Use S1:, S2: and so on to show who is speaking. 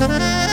S1: Música